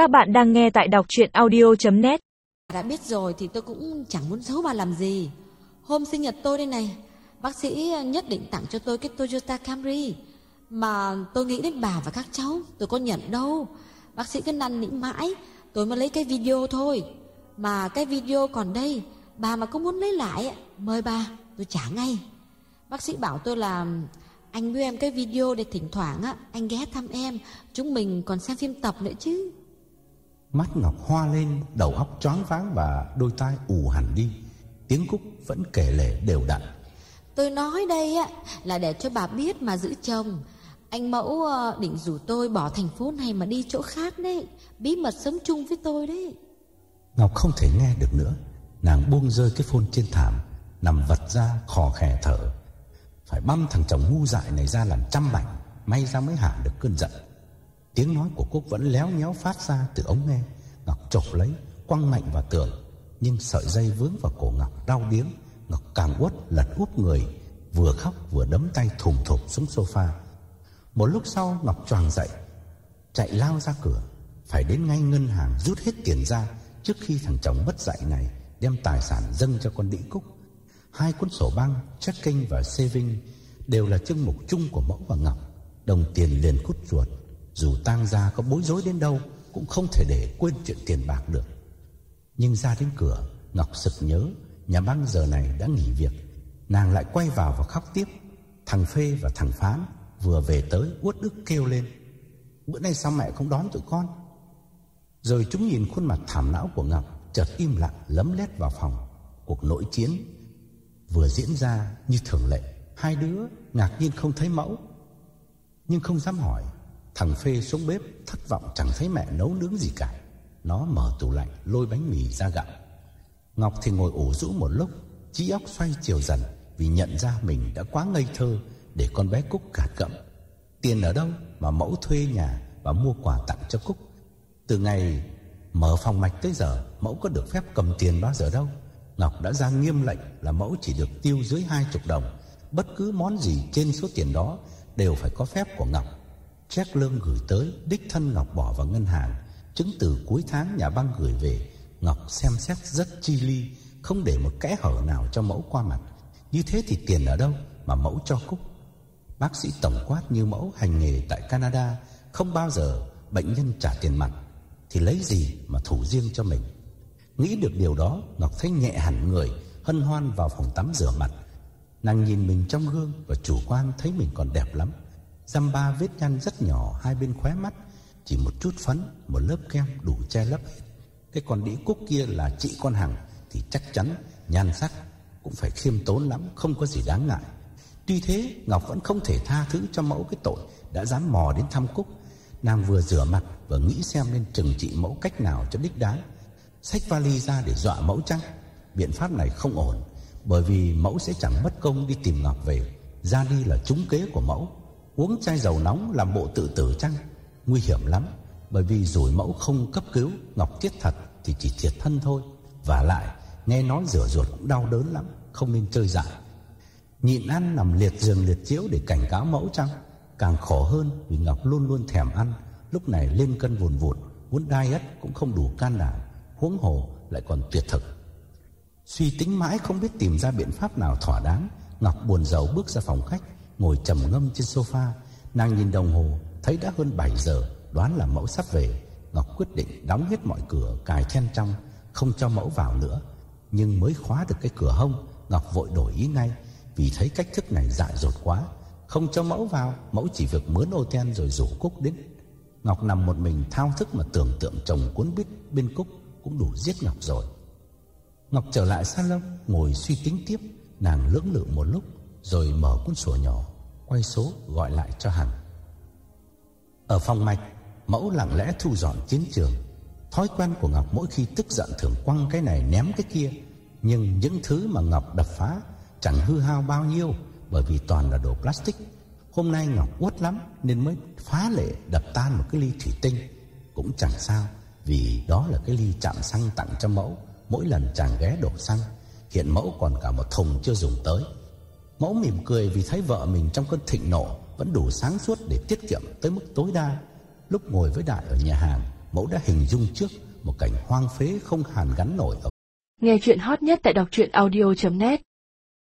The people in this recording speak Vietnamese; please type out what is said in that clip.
Các bạn đang nghe tại đọc chuyện audio.net Đã biết rồi thì tôi cũng chẳng muốn giấu bà làm gì. Hôm sinh nhật tôi đây này, Bác sĩ nhất định tặng cho tôi cái Toyota Camry. Mà tôi nghĩ đến bà và các cháu, Tôi có nhận đâu. Bác sĩ cứ năn nỉ mãi, Tôi mới lấy cái video thôi. Mà cái video còn đây, Bà mà có muốn lấy lại Mời bà, tôi trả ngay. Bác sĩ bảo tôi là, Anh đưa em cái video để thỉnh thoảng á, Anh ghé thăm em, Chúng mình còn xem phim tập nữa chứ. Mắt Ngọc hoa lên Đầu óc choáng váng và đôi tai ù hẳn đi. Tiếng Cúc vẫn kể lể đều đặn. Tôi nói đây á là để cho bà biết mà giữ chồng. Anh mẫu ờ, định rủ tôi bỏ thành phố này mà đi chỗ khác đấy. Bí mật sống chung với tôi đấy. Ngọc không thể nghe được nữa. Nàng buông rơi cái phone trên thảm Nằm vật ra khò khè thở. Phải băm thằng chồng ngu dại này ra làm trăm mảnh May ra mới hạ được cơn giận Tiếng nói của Cúc vẫn léo nhéo phát ra từ ống nghe. Ngọc chộp lấy, Quăng mạnh vào tường. Nhưng sợi dây vướng vào cổ Ngọc đau điếng. Ngọc càng uất, lật úp người. Vừa khóc, vừa đấm tay thùm thụp xuống sofa. Một lúc sau, Ngọc choàng dậy. Chạy lao ra cửa. Phải đến ngay ngân hàng rút hết tiền ra Trước khi thằng chồng mất dạy này Đem tài sản dâng cho con đĩ Cúc. Hai cuốn sổ băng, Checking và saving Đều là chương mục chung của Mẫu và Ngọc. Đồng tiền liền cút ruột. Dù tang gia có bối rối đến đâu, Cũng không thể để quên chuyện tiền bạc được. Nhưng ra đến cửa, Ngọc sực nhớ, Nhà băng giờ này đã nghỉ việc. Nàng lại quay vào và khóc tiếp. Thằng Phê và thằng Phán Vừa về tới, uất ức kêu lên. Bữa nay sao mẹ không đón tụi con? Rồi chúng nhìn khuôn mặt thảm não của Ngọc, Chợt im lặng, lấm lét vào phòng. Cuộc nội chiến Vừa diễn ra như thường lệ. Hai đứa ngạc nhiên không thấy mẫu, Nhưng không dám hỏi Thằng Phê xuống bếp, thất vọng chẳng thấy mẹ nấu nướng gì cả. Nó mở tủ lạnh, lôi bánh mì ra gặm. Ngọc thì ngồi ủ rũ một lúc, Trí óc xoay chiều dần Vì nhận ra mình đã quá ngây thơ Để con bé Cúc gạt gẫm. Tiền ở đâu mà mẫu thuê nhà Và mua quà tặng cho Cúc? Từ ngày mở phòng mạch tới giờ, Mẫu có được phép cầm tiền bao giờ đâu. Ngọc đã ra nghiêm lệnh là mẫu chỉ được tiêu dưới hai chục đồng. Bất cứ món gì trên số tiền đó Đều phải có phép của Ngọc. Check lương gửi tới Đích thân Ngọc bỏ vào ngân hàng. Chứng từ cuối tháng nhà băng gửi về, Ngọc xem xét rất chi ly Không để một kẽ hở nào cho mẫu qua mặt. Như thế thì tiền ở đâu Mà mẫu cho Cúc? Bác sĩ tổng quát như mẫu hành nghề tại Canada, Không bao giờ bệnh nhân trả tiền mặt, Thì lấy gì mà thủ riêng cho mình? Nghĩ được điều đó, Ngọc thấy nhẹ hẳn người, Hân hoan vào phòng tắm rửa mặt. Nàng nhìn mình trong gương Và chủ quan thấy mình còn đẹp lắm. Dăm ba vết nhăn rất nhỏ, Hai bên khóe mắt, Chỉ một chút phấn, Một lớp kem đủ che lấp hết. Cái con đĩ cúc kia là chị con Hằng, Thì chắc chắn nhan sắc Cũng phải khiêm tốn lắm, Không có gì đáng ngại. Tuy thế, Ngọc vẫn không thể tha thứ cho mẫu cái tội Đã dám mò đến thăm Cúc. Nàng vừa rửa mặt Và nghĩ xem nên trừng trị mẫu cách nào cho đích đáng. Xách vali ra để dọa mẫu chăng? Biện pháp này không ổn, Bởi vì mẫu sẽ chẳng mất công đi tìm Ngọc về. Ra đi là trúng kế của mẫu. Uống chai dầu nóng làm bộ tự tử chăng? Nguy hiểm lắm, Bởi vì rồi mẫu không cấp cứu, Ngọc chết thật thì chỉ thiệt thân thôi. Và lại, nghe nói rửa ruột cũng đau đớn lắm, Không nên chơi dại. Nhịn ăn nằm liệt giường liệt chiếu để cảnh cáo mẫu chăng? Càng khổ hơn vì Ngọc luôn luôn thèm ăn, Lúc này lên cân vùn vụt, Muốn diet cũng không đủ can đảm, Huống hồ lại còn tuyệt thực. Suy tính mãi không biết tìm ra biện pháp nào thỏa đáng, Ngọc buồn giàu bước ra phòng khách Ngồi trầm ngâm trên sofa, Nàng nhìn đồng hồ, Thấy đã hơn 7 giờ, Đoán là mẫu sắp về. Ngọc quyết định đóng hết mọi cửa, Cài chen trong, Không cho mẫu vào nữa. Nhưng mới khóa được cái cửa hông, Ngọc vội đổi ý ngay, Vì thấy cách thức này dại dột quá. Không cho mẫu vào, Mẫu chỉ việc mướn ô ten rồi rủ Cúc đến. Ngọc nằm một mình thao thức mà tưởng tượng chồng cuốn bít bên Cúc Cũng đủ giết Ngọc rồi. Ngọc trở lại salon, Ngồi suy tính tiếp. Nàng lưỡng lự một lúc rồi mở cuốn sổ nhỏ, Quay số gọi lại cho Hằng. Ở phòng mạch, Mẫu lặng lẽ thu dọn chiến trường. Thói quen của Ngọc mỗi khi tức giận Thường quăng cái này ném cái kia. Nhưng những thứ mà Ngọc đập phá Chẳng hư hao bao nhiêu, Bởi vì toàn là đồ plastic. Hôm nay Ngọc uất lắm Nên mới phá lệ đập tan một cái ly thủy tinh. Cũng chẳng sao, Vì đó là cái ly chạm xăng tặng cho mẫu. Mỗi lần chàng ghé đổ xăng, Hiện mẫu còn cả một thùng chưa dùng tới. Mẫu mỉm cười vì thấy vợ mình trong cơn thịnh nộ Vẫn đủ sáng suốt để tiết kiệm tới mức tối đa. Lúc ngồi với Đại ở nhà hàng, Mẫu đã hình dung trước một cảnh hoang phế không hàn gắn nổi ở Nghe chuyện hot nhất tại đọc audio.net